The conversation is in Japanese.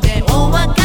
でお別れ